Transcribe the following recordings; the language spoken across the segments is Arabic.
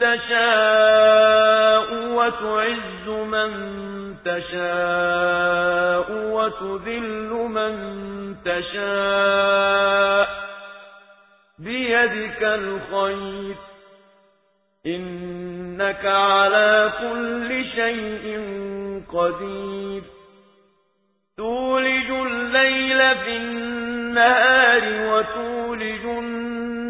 تَشَاءُ وَتُعِزُّ مَن تَشَاءُ وَتُذِلُّ مَن تَشَاءُ بِيَدِكَ الْخَيْرُ إِنَّكَ عَلَى كُلِّ شَيْءٍ قَدِيرٌ تُولِجُ اللَّيْلَ فِي النَّهَارِ وَتُولِجُ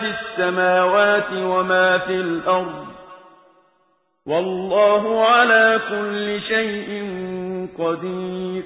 في السماوات وما في الأرض والله على كل شيء قدير